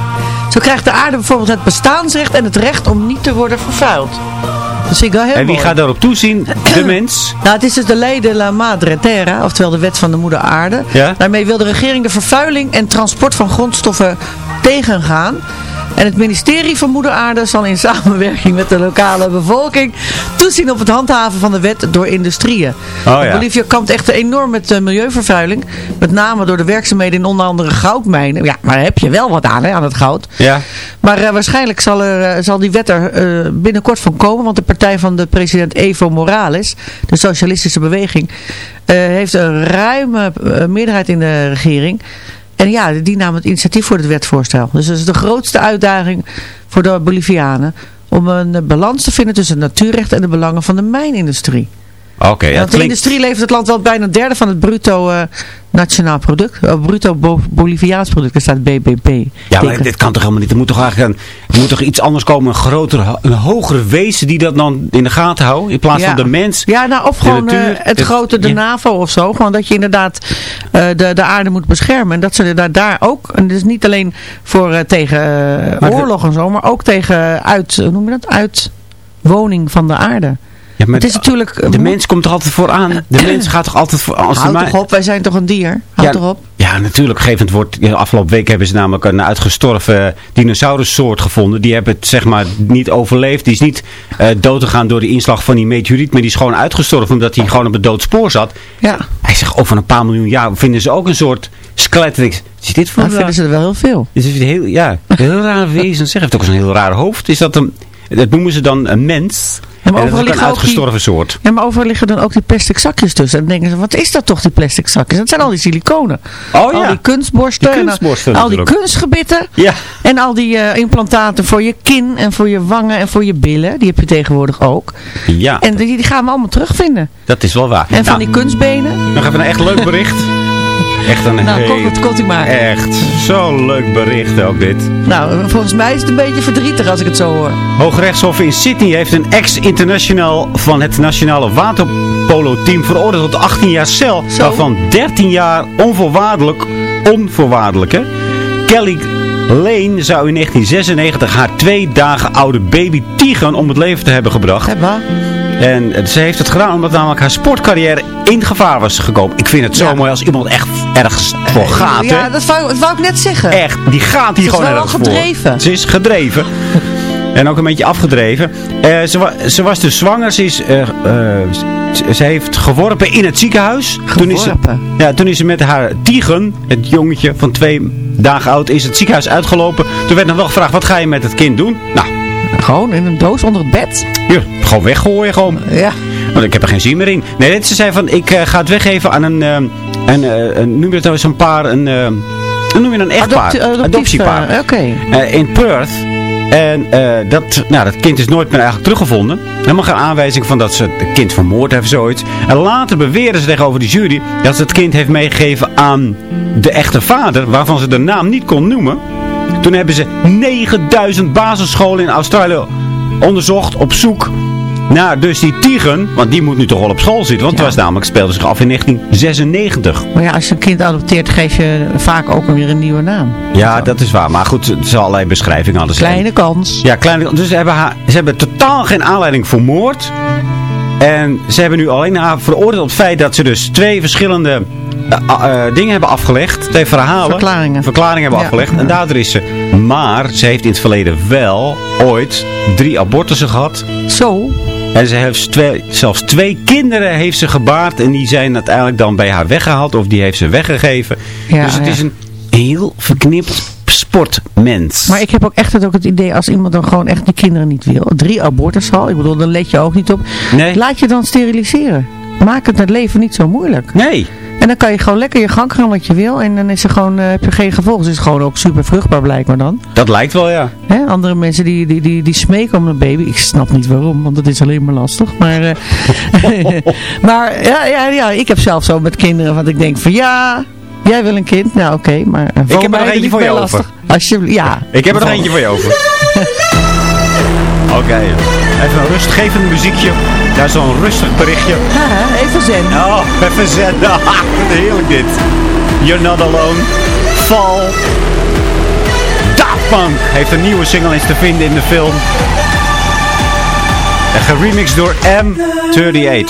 Zo krijgt de aarde bijvoorbeeld het bestaansrecht en het recht om niet te worden vervuild. Ik wel heel En wie mooi. gaat daarop toezien? De mens. Nou, het is dus de Ley de la Madre Terra, oftewel de wet van de moeder aarde. Ja? Daarmee wil de regering de vervuiling en transport van grondstoffen tegengaan. En het ministerie van Moeder Aarde zal in samenwerking met de lokale bevolking toezien op het handhaven van de wet door industrieën. Oh, ja. Bolivia kampt echt enorm met eh, milieuvervuiling. Met name door de werkzaamheden in onder andere goudmijnen. Ja, maar daar heb je wel wat aan, hè, aan het goud. Ja. Maar eh, waarschijnlijk zal, er, eh, zal die wet er binnenkort van komen. Want de partij van de president Evo Morales, de socialistische beweging, heeft een ruime meerderheid in de regering. En ja, die namen het initiatief voor het wetsvoorstel. Dus dat is de grootste uitdaging voor de Bolivianen. Om een balans te vinden tussen het natuurrecht en de belangen van de mijnindustrie. Oké, ja, Want het de klinkt... industrie levert het land wel bijna een derde van het bruto eh, nationaal product. eh, bruto Bo- Boliviaans product, daar staat BBP. Ja, maar dit kan toch helemaal niet. Er moet toch eigenlijk een, er moet toch iets anders komen. Een groter, een hogere wezen die dat dan in de gaten houdt. In plaats Ja. van de mens. Ja, nou, of gewoon natuur, eh, het het- grote, de ja. NAVO of zo. Gewoon dat je inderdaad de, de aarde moet beschermen. En dat ze daar, daar ook, en dus niet alleen voor tegen oorlog en zo, maar ook tegen uit, hoe noem je dat, uitwoning van de aarde. Ja, maar het is natuurlijk... eh, de mo- mens komt toch altijd vooraan. De mens gaat toch altijd voor... Als Houd toch op, wij zijn toch een dier? Houd Ja, toch op. Ja, natuurlijk. Moment wordt... ja, afgelopen week hebben ze namelijk een uitgestorven dinosaurussoort gevonden. Die hebben het zeg maar niet overleefd. Die is niet eh doodgegaan door de inslag van die meteoriet. Maar die is gewoon uitgestorven omdat hij gewoon op het doodspoor zat. Ja, Hij zegt, over een paar miljoen jaar vinden ze ook een soort skelet. Ik zeg, Is dit voor een- vinden ze er wel heel veel. Is een heel, ja, een heel raar wezen. Zeg, heeft ook zo'n heel raar hoofd. Is dat een... Dat noemen ze dan een mens. Maar en is overal liggen die- uitgestorven soort. Ja, maar overal liggen dan ook die plastic zakjes tussen. En dan denken ze, wat is dat toch, die plastic zakjes? Dat zijn al die siliconen. Oh Al ja. die kunstborsten. Die en kunstborsten al die kunstgebitten. Ja. En al die eh, implantaten voor je kin en voor je wangen en voor je billen. Die heb je tegenwoordig ook. Ja, En die, die gaan we allemaal terugvinden. dat is wel waar. En van Nou, die kunstbenen. Nog even een echt leuk bericht. Echt een Nou, komt u maar. Echt, zo'n leuk bericht ook dit. Nou, volgens mij is het een beetje verdrietig als ik het zo hoor. Hoogrechtshof in Sydney heeft een ex-international van het nationale waterpolo-team veroordeeld tot 18 jaar cel. Zo. Waarvan 13 jaar onvoorwaardelijk, onvoorwaardelijk hè. Kelly Lane zou in 1996 haar twee dagen oude baby Tigan om het leven te hebben gebracht. Ma? En ze heeft het gedaan omdat namelijk haar sportcarrière in gevaar was gekomen. Ik vind het zo Ja. mooi als iemand echt ergens voor gaat. Ja, dat wou, dat wou ik net zeggen. Echt, die gaat hier Ze is gewoon wel ergens al gedreven. voor. Ze is gedreven. En ook een beetje afgedreven. Eh, ze, wa- ze was dus zwanger. Ze, is, eh, eh, ze, ze heeft geworpen in het ziekenhuis. Toen is, ze, Geworpen? ja, toen is ze met haar Tigen, het jongetje van twee dagen oud, is het ziekenhuis uitgelopen. Toen werd nog wel gevraagd, wat ga je met het kind doen? Nou, Gewoon in een doos onder het bed. hier, gewoon weggooien gewoon. Ja. Want ik heb er geen zin meer in. Nee, dit- ze zei van, ik eh, ga het weggeven aan een, een, eh, een noem je het nou eens een paar, een, hoe noem je een echtpaar? Adoptie- Adoptiepaar. Oké. In Perth. En dat, nou, dat kind is nooit meer eigenlijk teruggevonden. Helemaal geen aanwijzing van dat ze het kind vermoord heeft of zoiets. En later beweerden ze tegenover de jury dat ze het kind heeft meegegeven aan de echte vader, waarvan ze de naam niet kon noemen. Toen hebben ze 9000 basisscholen in Australië onderzocht op zoek naar dus die Tigen. Want die moet nu toch wel op school zitten. Want het was namelijk, speelde zich af in 1996. Maar ja, als je een kind adopteert, geef je vaak ook weer een nieuwe naam. Ja, dat is waar. Maar goed, is allerlei beschrijvingen hadden ze. Kleine kans. Ja, kleine, dus ze hebben, haar, ze hebben totaal geen aanleiding voor moord. En ze hebben nu alleen haar veroordeeld op het feit dat ze dus twee verschillende dingen hebben afgelegd. Twee verhalen. Verklaringen. Verklaringen hebben Ja. afgelegd. En daardoor is ze. Maar ze heeft in het verleden wel ooit drie abortussen gehad. Zo. En ze heeft twee, zelfs twee kinderen heeft ze gebaard. En die zijn uiteindelijk dan bij haar weggehaald. Of die heeft ze weggegeven. Ja, dus het ja. is een heel verknipt sportmens. Maar ik heb ook echt het, ook het idee, als iemand dan gewoon echt die kinderen niet wil. Drie abortus al, ik bedoel, dan let je ook niet op. Nee. Laat je dan steriliseren. Maak het het leven niet zo moeilijk. Nee. En dan kan je gewoon lekker je gang gaan wat je wil. En dan is er gewoon, eh, heb je geen gevolgen. Dus het is gewoon ook super vruchtbaar blijkbaar dan. Dat lijkt wel, ja. Hè? Andere mensen die, die, die, die smeken om een baby. Ik snap niet waarom, want het is alleen maar lastig. Maar, eh, maar ja, ja, ja, ik heb zelf zo met kinderen. Want ik denk van ja, jij wil een kind. Nou oké, maar eh, voor heb er eentje voor je meer over. Alsjeblieft, ja. Ik heb er nog eentje voor je over. Oké. Even een rustgevend muziekje. Daar is zo'n rustig berichtje. Haha, even zen. Oh, even zetten. Ah, wat heerlijk dit. You're not alone. Fall. Daft Punk heeft een nieuwe single eens te vinden in de film. En geremixed door M38.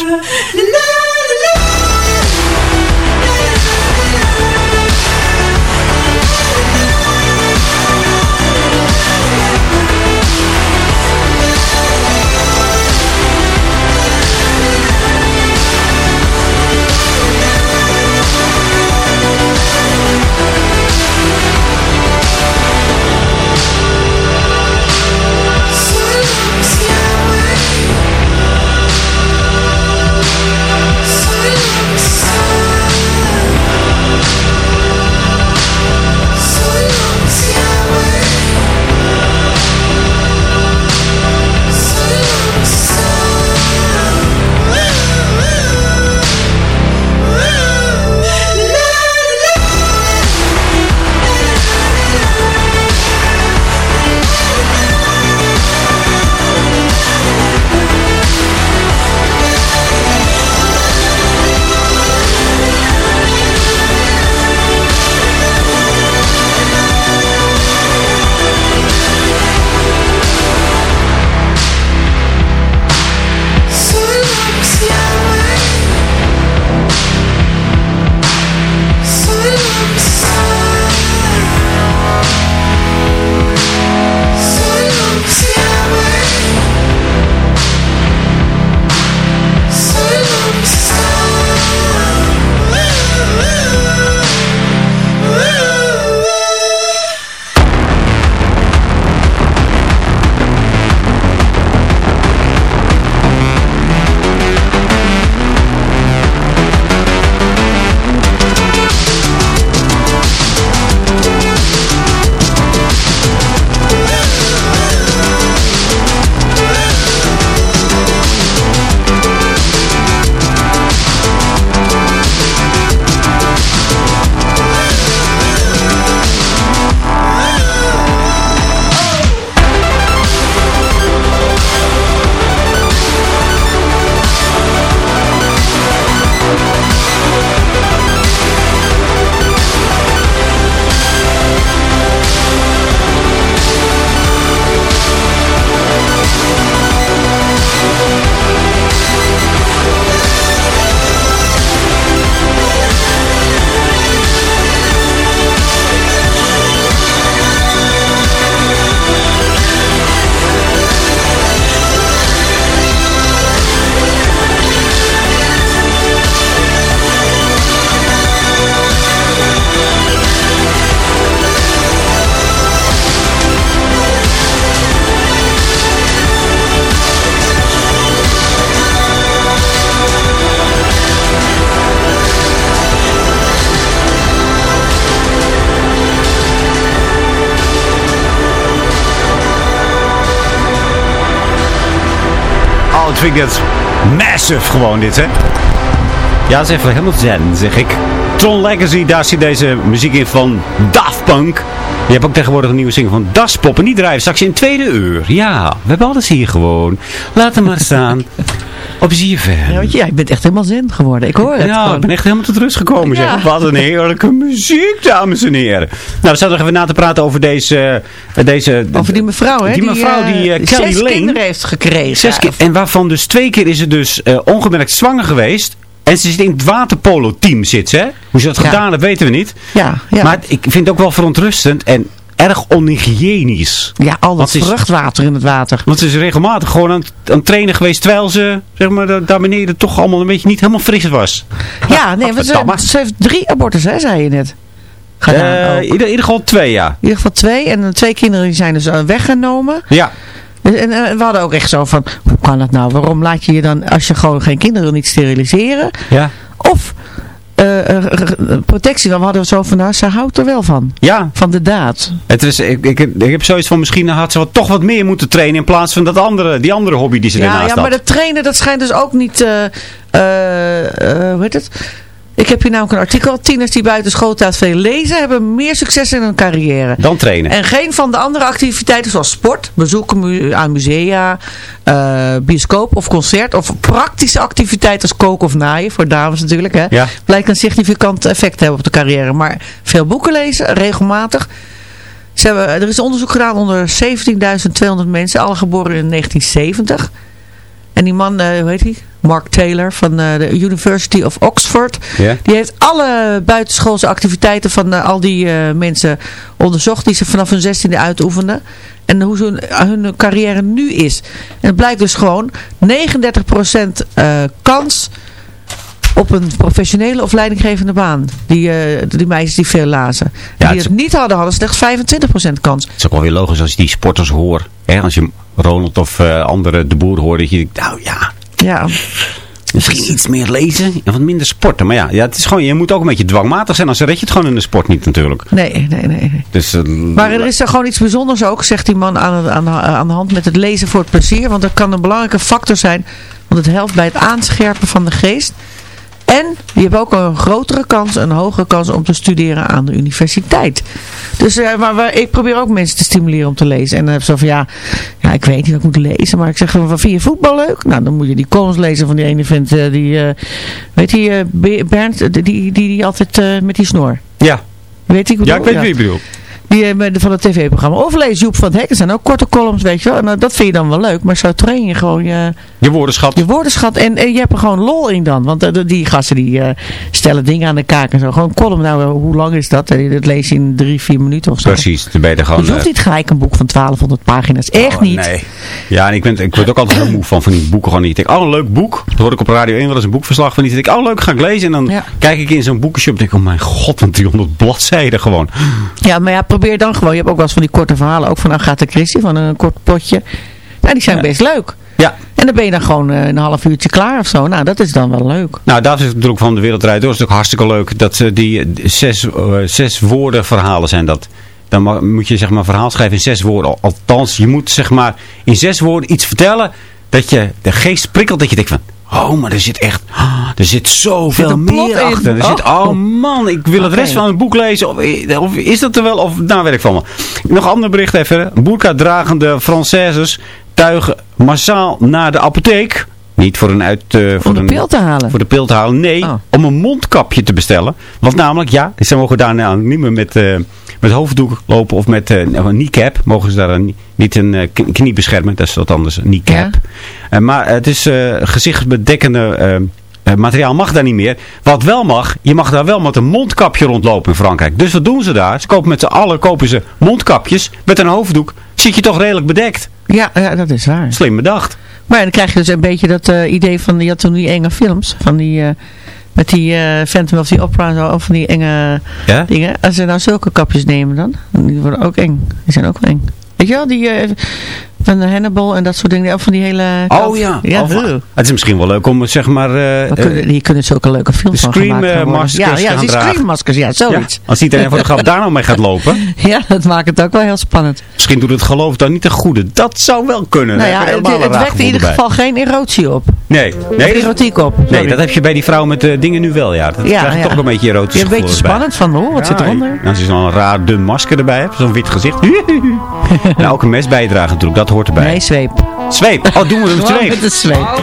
Vind ik dat massive gewoon dit, hè. Ja, dat is even helemaal zen, zeg ik. Tron Legacy, daar zit deze muziek in van Daft Punk. Je hebt ook tegenwoordig een nieuwe single van Das Pop. En die draaien straks in tweede uur. Ja, we hebben alles hier gewoon. Laat hem maar staan. Op ZFM. Ja, want jij bent echt helemaal zen geworden. Ik hoor het Ja, gewoon. ik ben echt helemaal tot rust gekomen. Ja. Zeg. Wat een heerlijke muziek, dames en heren. Nou, we zaten nog even na te praten over deze... eh, deze Over die mevrouw, hè? Die mevrouw, die, eh, Kelly zes Lane. kinderen heeft gekregen. Zes keer. En waarvan dus twee keer is ze dus ongemerkt zwanger geweest. En ze zit in het waterpolo-team, zit ze. hè? Hoe ze dat Ja. gedaan heeft, weten we niet. Ja, ja. Maar ik vind het ook wel verontrustend en erg onhygiënisch. ja, al dat vruchtwater in het water. Want ze is regelmatig gewoon aan, het- aan het trainen geweest... terwijl ze zeg maar, daar- beneden toch allemaal een beetje niet helemaal fris was. Ja, nee, want ze, heeft drie abortussen, hè, zei je net. Eh, ook. in, ieder, geval twee, ja. In ieder geval twee. En de twee kinderen die zijn dus eh, weggenomen. Ja, En, en, eh, we hadden ook echt zo van, hoe kan dat nou? Waarom laat je je dan, als je gewoon geen kinderen wil, niet steriliseren? ja. Of eh, eh, eh, protectie, dan hadden we zo van, nou, ze houdt er wel van. Ja, Van de daad. het is, ik, ik, ik heb zoiets van misschien had ze wat, toch wat meer moeten trainen in plaats van dat andere, die andere hobby die ze Ja, daarnaast ja, had. maar dat trainen, dat schijnt dus ook niet, eh, eh, eh, hoe heet het? Ik heb hier namelijk een artikel. Tieners die buiten schooltijd veel lezen, hebben meer succes in hun carrière. Dan trainen. En geen van de andere activiteiten zoals sport, bezoeken aan musea, eh, bioscoop of concert of praktische activiteiten als koken of naaien, voor dames natuurlijk, hè, Ja. blijkt een significant effect te hebben op de carrière. Maar veel boeken lezen, regelmatig. Ze hebben, er is onderzoek gedaan onder 17.200 mensen, alle geboren in 1970. En die man, eh, hoe heet hij? Mark Taylor van eh, de University of Oxford. Die heeft alle buitenschoolse activiteiten van eh, al die mensen onderzocht die ze vanaf hun zestiende uitoefenden. En hoe ze hun, hun carrière nu is. En het blijkt dus gewoon 39% eh, kans op een professionele of leidinggevende baan. Die, eh, die meisjes die veel lazen. Ja, die het het niet hadden, hadden slechts 25% kans. Het is ook wel weer logisch als je die sporters hoort. Hè? Als je Ronald of eh, andere de boer hoort. Dat je denkt, nou ja, Ja, misschien iets meer lezen en wat minder sporten. Maar ja, ja het is gewoon, je moet ook een beetje dwangmatig zijn. Anders red je het gewoon in de sport niet natuurlijk. nee, nee, nee. nee. Dus, eh, Maar er is er gewoon iets bijzonders ook, zegt die man aan, aan, aan de hand met het lezen voor het plezier. Want dat kan een belangrijke factor zijn, want het helpt bij het aanscherpen van de geest. En je hebt ook een grotere kans, een hogere kans om te studeren aan de universiteit. Dus eh, maar, maar ik probeer ook mensen te stimuleren om te lezen. En dan heb ik zo van ja, ja, ik weet niet wat ik moet lezen. Maar ik zeg van, vind je voetbal leuk? Nou, dan moet je die columns lezen van die ene vent, eh, die, eh, weet je, Be- Bernd, die, die, die altijd met die snor. ja. Weet je, ja, ik weet wie je bedoelt. Die eh, van het tv-programma. Of lees Joep van het Hek. Dat zijn ook korte columns, weet je wel. En eh, dat vind je dan wel leuk. Maar zo train je gewoon je, Je woordenschat. je woordenschat. En, en je hebt er gewoon lol in dan. Want eh, die gasten die stellen dingen aan de kaak en zo. Gewoon een column. Nou, hoe lang is dat? Dat lees je in drie, vier minuten of zo. Precies, dan ben je er gewoon... Je hoeft niet gelijk een boek van 1200 pagina's. Echt oh, niet. Nee. Ja, en ik, ben, ik word ook altijd heel moe van, van die boeken. Gewoon niet. Ik denk, oh, een leuk boek. Dan hoor ik op Radio 1 wel eens een boekverslag van. Die denk ik, oh, leuk, ga ik lezen. En dan Ja. kijk ik in zo'n boekenshop en denk ik, oh mijn god, wat 300 bladzijden gewoon. Ja, maar ja, probeer dan gewoon. Je hebt ook wel eens van die korte verhalen. Ook van Agatha Christie. Van een kort potje. Nou, die zijn Ja. best leuk. Ja, En dan ben je dan gewoon eh, een half uurtje klaar of zo. Nou, dat is dan wel leuk. Nou, daar is het natuurlijk van de wereldrijd door. is ook hartstikke leuk dat ze die eh, zes, eh, zes woorden verhalen zijn dat. Dan moet je zeg maar verhaal schrijven in zes woorden. Althans, je moet zeg maar in zes woorden iets vertellen dat je de geest prikkelt. Dat je denkt van, oh, maar er zit echt, er zit zoveel meer achter. Er zit, Oh. oh man, ik wil het rest van het boek lezen. Of, of is dat er wel? Of, nou, weet ik van me. Nog een ander bericht even. Boerka-dragende Françaises tuigen massaal naar de apotheek. Niet voor een uit... eh, voor Om de een, pil te halen. voor de pil te halen. Nee, Oh. om een mondkapje te bestellen. Want namelijk, ja, ze mogen daar nou niet meer met, eh, met hoofddoek lopen of met eh, een kneecap. Mogen ze daar een, niet een kn- knie beschermen. Dat is wat anders, een kneecap. Ja. Maar het is gezichtsbedekkende materiaal mag daar niet meer. Wat wel mag, je mag daar wel met een mondkapje rondlopen in Frankrijk. Dus wat doen ze daar? Ze kopen met z'n allen kopen ze mondkapjes met een hoofddoek. Zit je toch redelijk bedekt. Ja, ja, dat is waar. Slim bedacht. Maar ja, dan krijg je dus een beetje dat eh, idee van, je had toen die enge films, van die, eh, met die eh Phantom of the Opera en zo, of van die enge Ja? dingen. Als ze nou zulke kapjes nemen dan, die worden ook eng. Die zijn ook eng. Weet je wel, die, eh, En Hannibal en dat soort dingen. Of van die hele... Oh ja. ja Of- huh. het is misschien wel leuk om zeg maar... eh, We kunnen, eh, hier kunnen zulke leuke films de van gemaakt Scream, eh, worden. maskers Ja, ja die dragen. Scream maskers, ja, ja, zoiets. als iedereen voor de grap daar nou mee gaat lopen. Ja. dat maakt het ook wel heel spannend. Misschien doet het geloof dan niet ten goede. Dat zou wel kunnen. nou ja, het, het een wekt in ieder geval geen erotie op. Nee, nee, erotiek op. nee, dat heb je bij die vrouw met de dingen nu wel. Ja, dat Ja, krijg je ja. toch een beetje erotisch een beetje spannend van, oh, wat zit Ja, eronder? Als je zo'n raar dun masker erbij hebt, zo'n wit gezicht. en ook een mes bijdragen natuurlijk, dat hoort erbij. Nee, zweep. Zweep, oh doen we een zweep. met de zweep.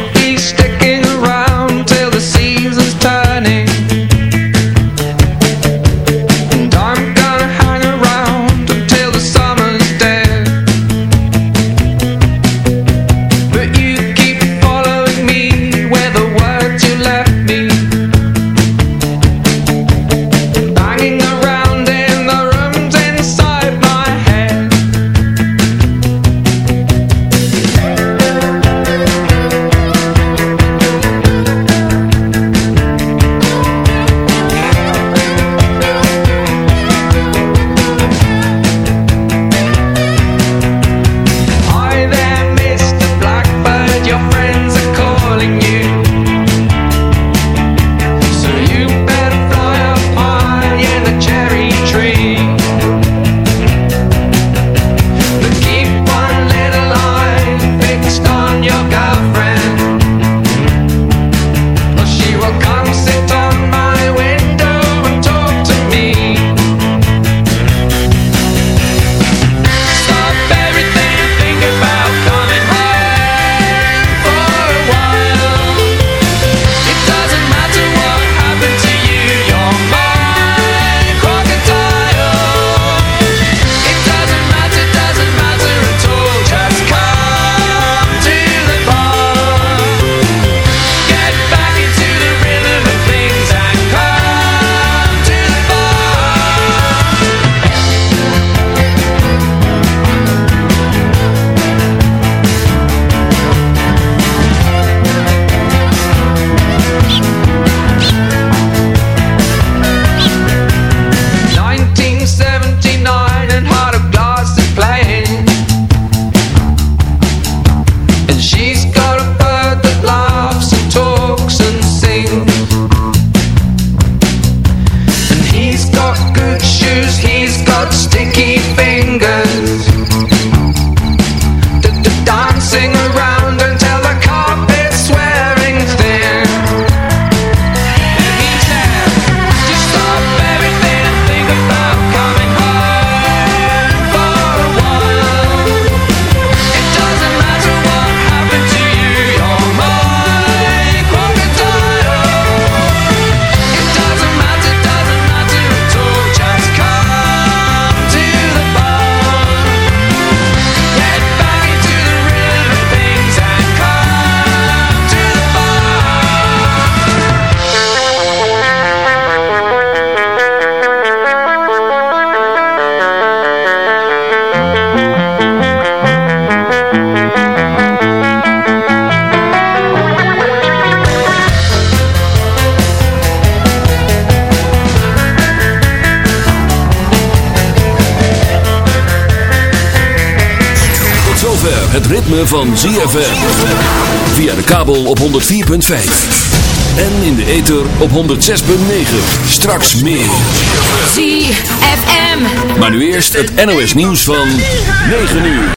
En in de ether op 106.9. Straks meer. ZFM. Maar nu eerst het NOS nieuws van 9 uur.